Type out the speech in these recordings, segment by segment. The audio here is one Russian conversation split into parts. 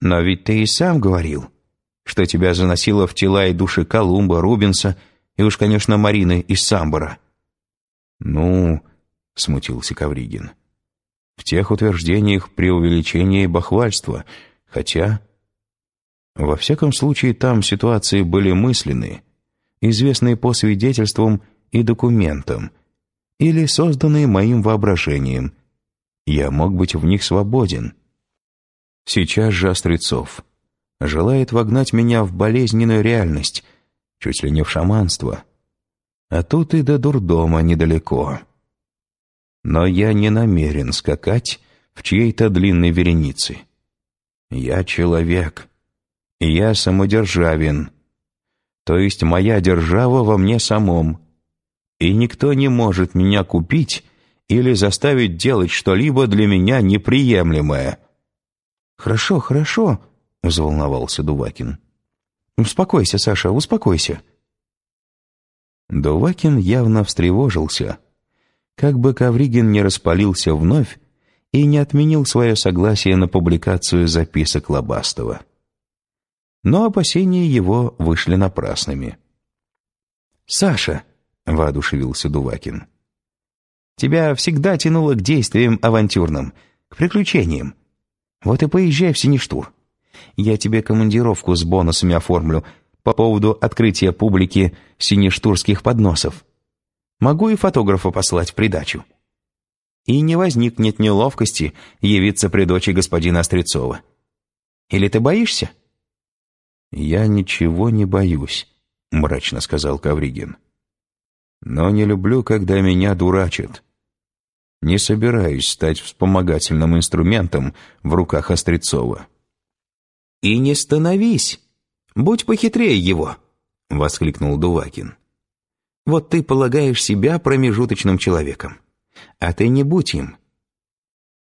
Но ведь ты и сам говорил, что тебя заносило в тела и души Колумба, Рубенса и уж, конечно, Марины из Самбора. «Ну...» — смутился Ковригин. «В тех утверждениях преувеличение и бахвальство, хотя...» Во всяком случае, там ситуации были мысленные, известные по свидетельствам и документам, или созданные моим воображением. Я мог быть в них свободен. Сейчас же Острецов желает вогнать меня в болезненную реальность, чуть ли не в шаманство. А тут и до дурдома недалеко. Но я не намерен скакать в чьей-то длинной веренице. Я человек. Я самодержавен. То есть моя держава во мне самом. И никто не может меня купить или заставить делать что-либо для меня неприемлемое. «Хорошо, хорошо», — взволновался Дувакин. «Успокойся, Саша, успокойся». Дувакин явно встревожился, как бы Ковригин не распалился вновь и не отменил свое согласие на публикацию записок Лобастова но опасения его вышли напрасными. «Саша», — воодушевился Дувакин, — «тебя всегда тянуло к действиям авантюрным, к приключениям. Вот и поезжай в Сиништур. Я тебе командировку с бонусами оформлю по поводу открытия публики сиништурских подносов. Могу и фотографа послать в придачу. И не возникнет неловкости явиться при дочи господина Острецова. Или ты боишься?» «Я ничего не боюсь», — мрачно сказал Кавригин. «Но не люблю, когда меня дурачат. Не собираюсь стать вспомогательным инструментом в руках Острецова». «И не становись! Будь похитрее его!» — воскликнул Дувакин. «Вот ты полагаешь себя промежуточным человеком, а ты не будь им.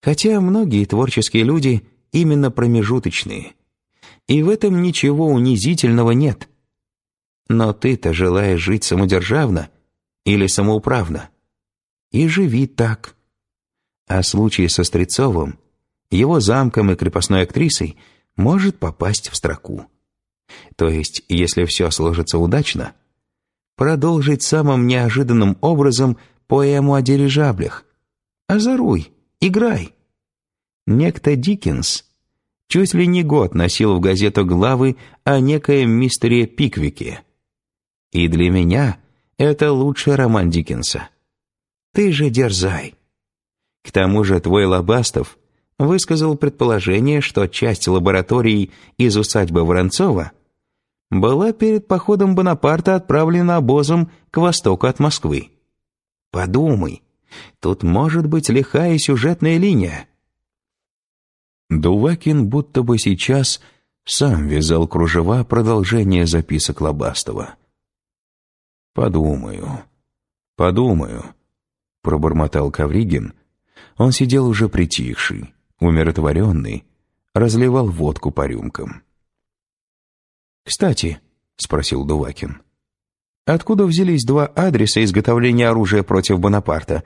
Хотя многие творческие люди именно промежуточные» И в этом ничего унизительного нет. Но ты-то желаешь жить самодержавно или самоуправно. И живи так. А случай со Стрецовым, его замком и крепостной актрисой может попасть в строку. То есть, если все сложится удачно, продолжить самым неожиданным образом поэму о дирижаблях. Озаруй, играй. Некто Диккенс чуть ли не год носил в газету главы о некоем мистере Пиквике. И для меня это лучший роман Диккенса. Ты же дерзай. К тому же твой Лобастов высказал предположение, что часть лабораторий из усадьбы Воронцова была перед походом Бонапарта отправлена обозом к востоку от Москвы. Подумай, тут может быть лихая сюжетная линия. Дувакин будто бы сейчас сам вязал кружева продолжения записок Лобастова. «Подумаю, подумаю», — пробормотал Кавригин. Он сидел уже притихший, умиротворенный, разливал водку по рюмкам. «Кстати», — спросил Дувакин, — «откуда взялись два адреса изготовления оружия против Бонапарта?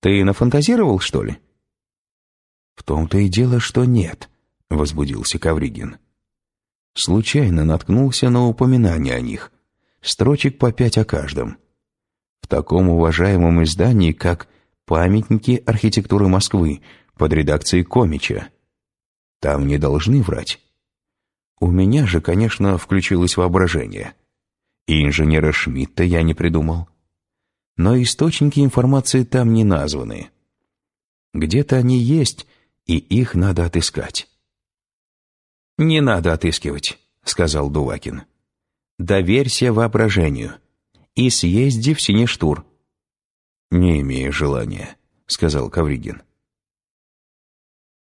Ты нафантазировал, что ли?» «В том-то и дело, что нет», — возбудился Кавригин. Случайно наткнулся на упоминание о них, строчек по пять о каждом. В таком уважаемом издании, как «Памятники архитектуры Москвы» под редакцией Комича. Там не должны врать. У меня же, конечно, включилось воображение. И инженера Шмидта я не придумал. Но источники информации там не названы. Где-то они есть, и их надо отыскать. «Не надо отыскивать», — сказал Дувакин. «Доверься воображению и съезди в Синештур». «Не имею желания», — сказал Кавригин.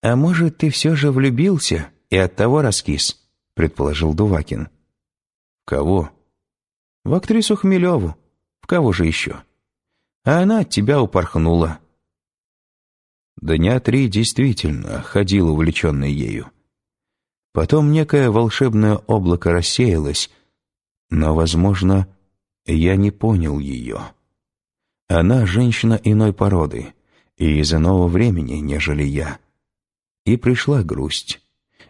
«А может, ты все же влюбился и оттого раскис?» — предположил Дувакин. «Кого?» «В актрису Хмелеву. В кого же еще?» «А она от тебя упорхнула. Дня три действительно ходил увлеченный ею. Потом некое волшебное облако рассеялось, но, возможно, я не понял ее. Она женщина иной породы и из иного времени, нежели я. И пришла грусть,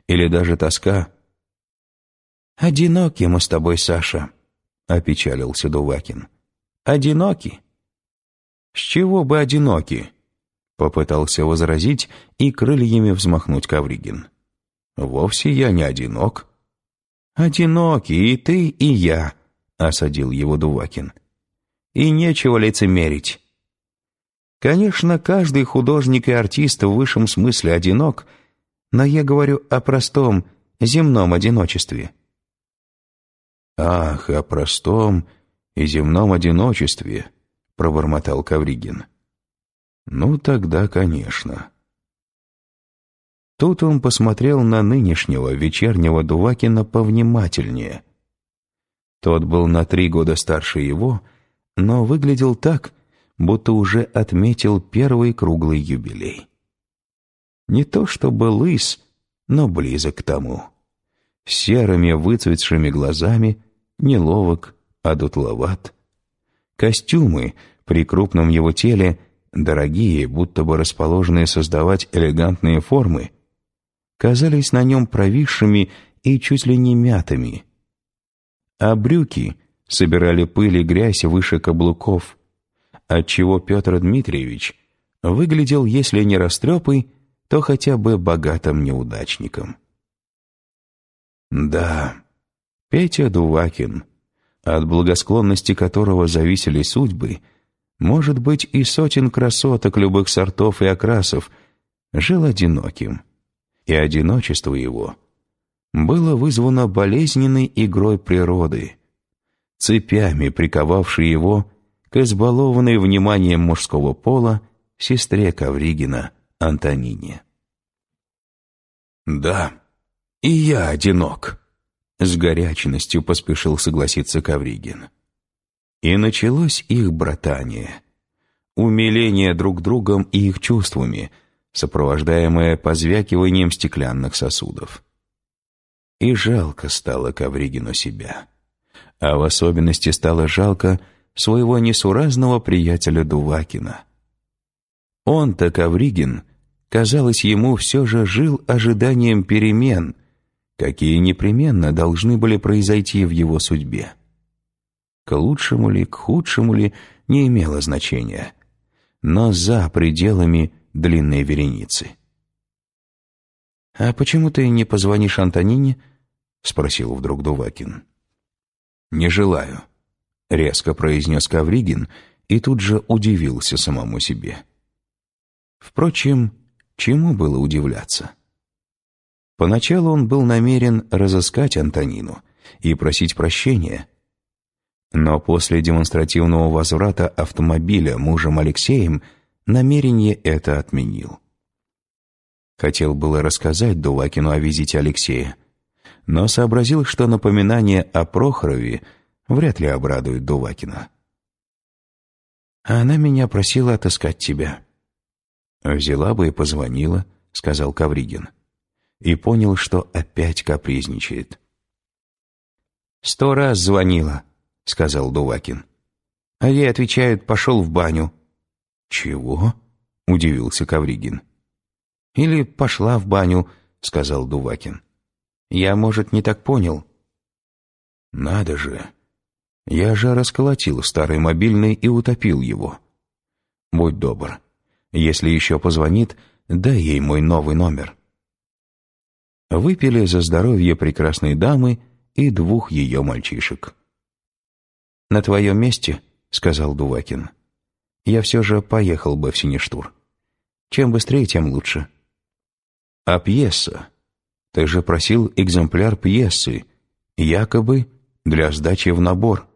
Или даже тоска?» «Одиноки мы с тобой, Саша», — опечалился Дувакин. «Одиноки». «С чего бы одиноки?» — попытался возразить и крыльями взмахнуть Ковригин. «Вовсе я не одинок». «Одиноки и ты, и я», — осадил его Дувакин. «И нечего лицемерить. Конечно, каждый художник и артист в высшем смысле одинок, но я говорю о простом, земном одиночестве». «Ах, о простом и земном одиночестве», — пробормотал Кавригин. «Ну, тогда, конечно». Тут он посмотрел на нынешнего вечернего Дувакина повнимательнее. Тот был на три года старше его, но выглядел так, будто уже отметил первый круглый юбилей. Не то чтобы лыс, но близок к тому. Серыми выцветшими глазами, неловок, а дутловат. Костюмы при крупном его теле, дорогие, будто бы расположенные создавать элегантные формы, казались на нем провисшими и чуть ли не мятыми. А брюки собирали пыль и грязь выше каблуков, отчего Петр Дмитриевич выглядел, если не растрепой, то хотя бы богатым неудачником. Да, Петя Дувакин, от благосклонности которого зависели судьбы, может быть, и сотен красоток любых сортов и окрасов, жил одиноким и одиночество его было вызвано болезненной игрой природы, цепями, приковавшей его к избалованной вниманием мужского пола сестре Ковригина Антонине. «Да, и я одинок», — с горячностью поспешил согласиться Ковригин. И началось их братание, умиление друг другом и их чувствами — сопровождаемое позвякиванием стеклянных сосудов. И жалко стало Ковригину себя. А в особенности стало жалко своего несуразного приятеля Дувакина. Он-то, Ковригин, казалось, ему все же жил ожиданием перемен, какие непременно должны были произойти в его судьбе. К лучшему ли, к худшему ли, не имело значения. Но за пределами длинной вереницы. «А почему ты не позвонишь Антонине?» — спросил вдруг Дувакин. «Не желаю», — резко произнес Кавригин и тут же удивился самому себе. Впрочем, чему было удивляться? Поначалу он был намерен разыскать Антонину и просить прощения, но после демонстративного возврата автомобиля мужем Алексеем — намерение это отменил. Хотел было рассказать Дувакину о визите Алексея, но сообразил, что напоминание о Прохорове вряд ли обрадует Дувакина. «А она меня просила отыскать тебя». «Взяла бы и позвонила», — сказал Кавригин. И понял, что опять капризничает. «Сто раз звонила», — сказал Дувакин. А ей отвечают «пошел в баню». «Чего?» — удивился Кавригин. «Или пошла в баню», — сказал Дувакин. «Я, может, не так понял». «Надо же! Я же расколотил старый мобильный и утопил его. Будь добр, если еще позвонит, дай ей мой новый номер». Выпили за здоровье прекрасной дамы и двух ее мальчишек. «На твоем месте», — сказал Дувакин, — я все же поехал бы в Сиништур. Чем быстрее, тем лучше. А пьеса? Ты же просил экземпляр пьесы, якобы для сдачи в набор.